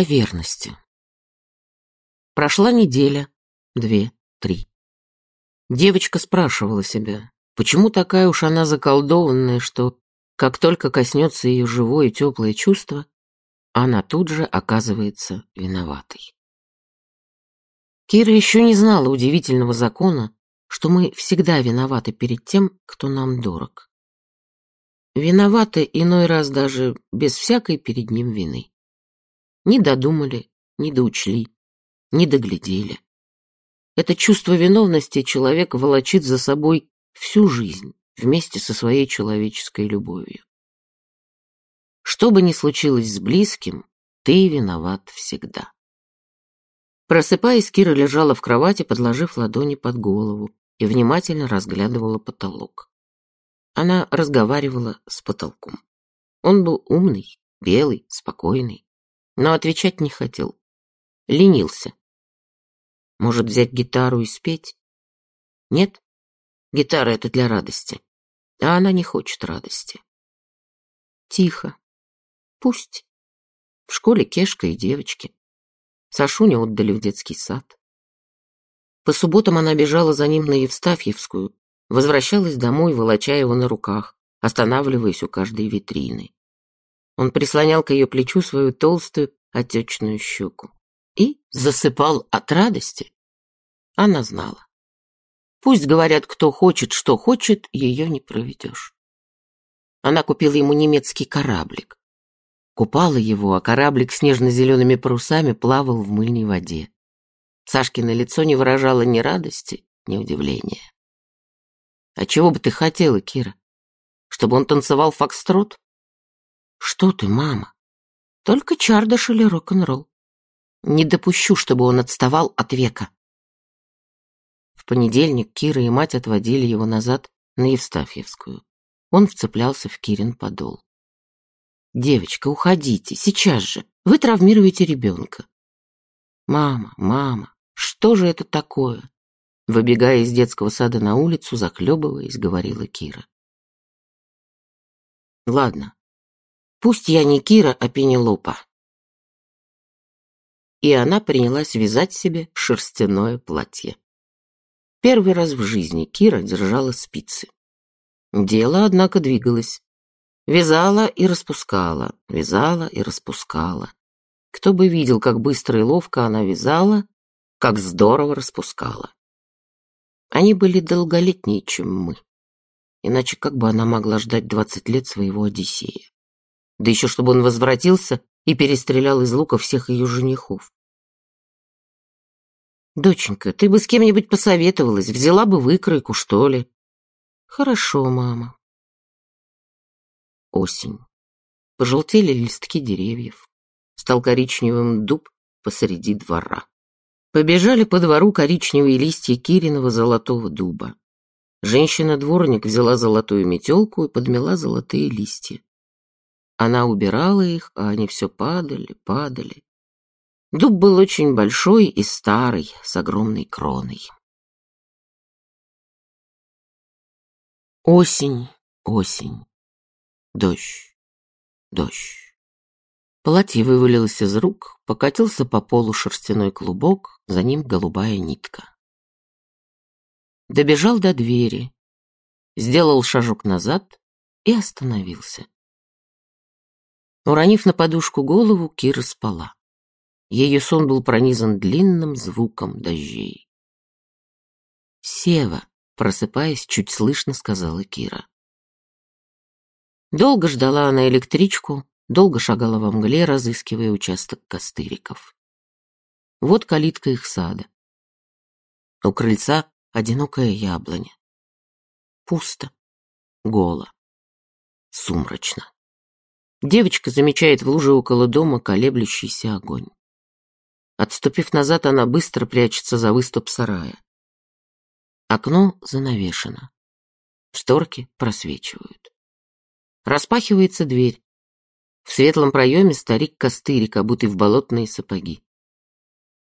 О верности. Прошла неделя, две, три. Девочка спрашивала себя, почему такая уж она заколдованная, что, как только коснется ее живое теплое чувство, она тут же оказывается виноватой. Кира еще не знала удивительного закона, что мы всегда виноваты перед тем, кто нам дорог. Виноваты иной раз даже без всякой перед ним вины. Не додумали, не доучли, не доглядели. Это чувство виновности человек волочит за собой всю жизнь вместе со своей человеческой любовью. Что бы ни случилось с близким, ты виноват всегда. Просыпаясь, Кира лежала в кровати, подложив ладони под голову и внимательно разглядывала потолок. Она разговаривала с потолком. Он был умный, белый, спокойный, но отвечать не хотел. Ленился. Может, взять гитару и спеть? Нет? Гитара — это для радости. А она не хочет радости. Тихо. Пусть. В школе Кешка и девочки. Сашуню отдали в детский сад. По субботам она бежала за ним на Евстафьевскую, возвращалась домой, волоча его на руках, останавливаясь у каждой витрины. Он прислонял к ее плечу свою толстую отечную щеку и засыпал от радости. Она знала. Пусть говорят, кто хочет, что хочет, ее не проведешь. Она купила ему немецкий кораблик. Купала его, а кораблик с нежно-зелеными парусами плавал в мыльной воде. Сашкино лицо не выражало ни радости, ни удивления. «А чего бы ты хотела, Кира? Чтобы он танцевал фокстрот?» «Что ты, мама? Только чардаш или рок-н-ролл. Не допущу, чтобы он отставал от века». В понедельник Кира и мать отводили его назад на Евстафьевскую. Он вцеплялся в Кирин подол. «Девочка, уходите, сейчас же. Вы травмируете ребенка». «Мама, мама, что же это такое?» Выбегая из детского сада на улицу, захлебываясь, говорила Кира. «Ладно, пусть я не Кира, а Пенелопа». И она принялась вязать себе шерстяное платье. Первый раз в жизни Кира держала спицы. Дело, однако, двигалось. Вязала и распускала, вязала и распускала. Кто бы видел, как быстро и ловко она вязала, как здорово распускала. Они были долголетнее, чем мы. Иначе как бы она могла ждать двадцать лет своего Одиссея? Да еще чтобы он возвратился и перестрелял из лука всех ее женихов. «Доченька, ты бы с кем-нибудь посоветовалась, взяла бы выкройку, что ли?» «Хорошо, мама», Осень. Пожелтели листки деревьев. Стал коричневым дуб посреди двора. Побежали по двору коричневые листья Кириного золотого дуба. Женщина-дворник взяла золотую метелку и подмела золотые листья. Она убирала их, а они все падали, падали. Дуб был очень большой и старый, с огромной кроной. Осень, осень. Дождь, дождь. Платье вывалилось из рук, покатился по полу шерстяной клубок, за ним голубая нитка. Добежал до двери, сделал шажок назад и остановился. Уронив на подушку голову, Кира спала. Ее сон был пронизан длинным звуком дождей. «Сева», просыпаясь, чуть слышно сказала Кира. Долго ждала она электричку, долго шагала во мгле, разыскивая участок костыриков. Вот калитка их сада. У крыльца одинокая яблоня. Пусто, голо, сумрачно. Девочка замечает в луже около дома колеблющийся огонь. Отступив назад, она быстро прячется за выступ сарая. Окно занавешено. Шторки просвечивают. Распахивается дверь. В светлом проеме старик-костырик, обутый в болотные сапоги.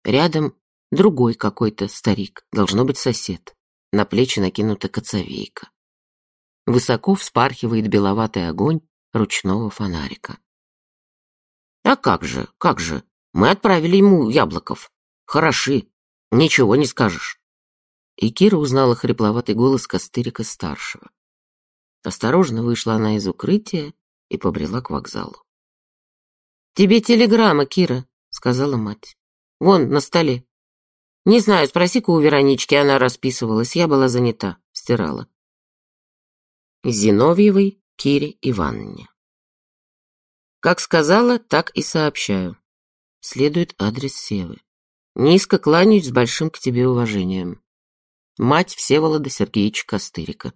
Рядом другой какой-то старик, должно быть сосед. На плечи накинута коцовейка. Высоко вспархивает беловатый огонь ручного фонарика. А как же, как же, Мы отправили ему яблоков. Хороши, ничего не скажешь. И Кира узнала хрипловатый голос Костырика-старшего. Осторожно вышла она из укрытия и побрела к вокзалу. «Тебе телеграмма, Кира», — сказала мать. «Вон, на столе». «Не знаю, спроси-ка у Веронички, она расписывалась, я была занята, стирала». Зиновьевой Кире Ивановне. Как сказала, так и сообщаю. Следует адрес Севы. Низко кланяюсь с большим к тебе уважением. Мать Всеволода Сергеевича Костырика.